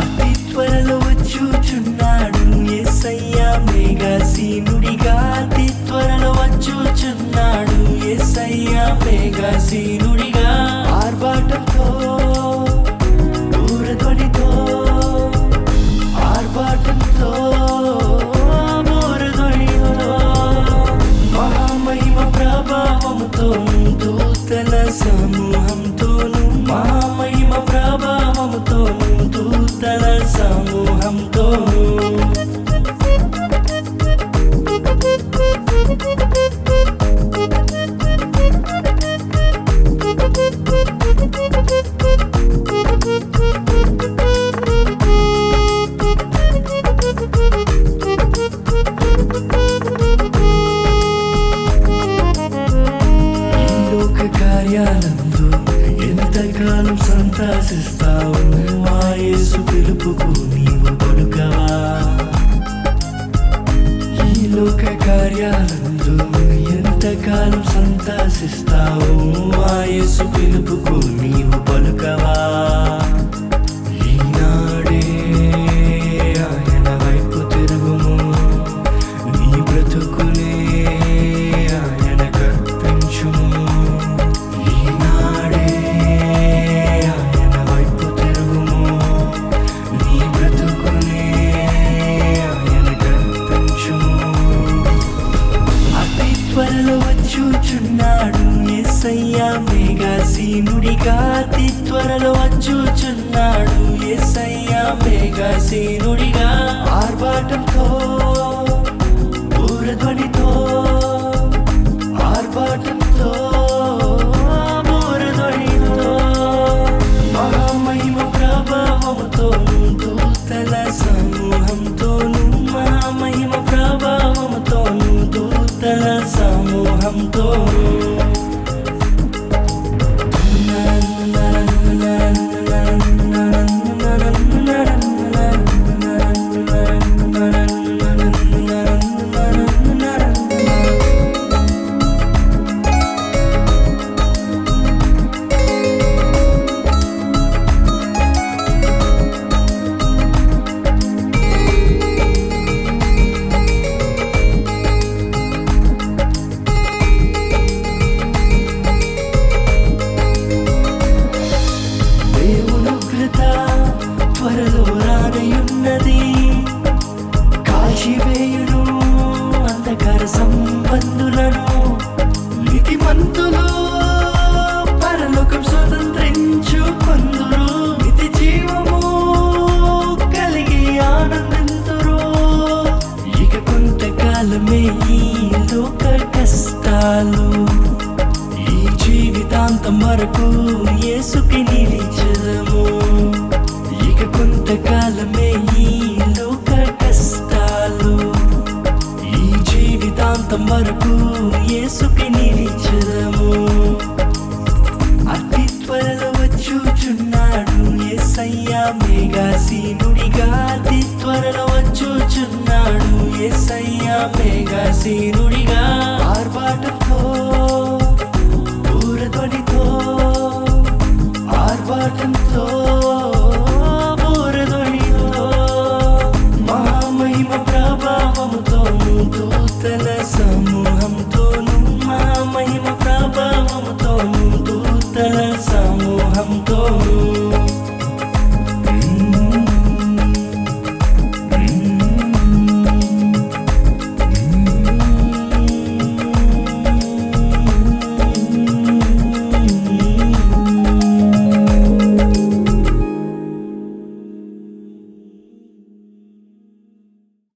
అతి త్వరలో వచ్చుచున్నాడు యేసయ్య మేఘాసీనుడిగా అతి త్వరలో వచ్చుచున్నాడు యేసయ్య మేఘాసీనుడిగా దూతల సమూహంతోను కార్యాలందు ఎంతకాలం సంతాసిస్తావు ఆ యేసు పిలుపుకు నీవు పలుకవా? ఈ లోక కార్యాలందు ఎంతకాలం సంతాసిస్తావు ఆ యేసు పిలుపుకు నీవు పలుకవా? యేసయ్య మేఘాసీనుడిగా అతి త్వరలో వచ్చుచున్నాడు యేసయ్య మేఘాసీనుడిగా ఆర్భాటంతో త్వరలో రానయున్నది. కాశీవేయును అంధకార సంబంధులను నీతిమంతులు పరలోకం స్వతంత్రించు కొందురు నితి జీవము కలిగి ఆనందింతురు. ఇక కొంతకాలమే ఈ లోక కష్టాలు ఈ జీవితాంతం వరకు ఏసుకి నిలిచదము. కొంతకాలమే ఈ లోక కష్టాలు ఈ జీవితాంతం వరకు ఏసుకి నిలిచదము. అతి త్వరలో వచ్చుచున్నాడు ఏసయ్యా మేఘాసీనుడిగా అతి త్వరలో వచ్చుచున్నాడు ఏసయ్యా మేఘాసీనుడిగా ఆర్భాటంతో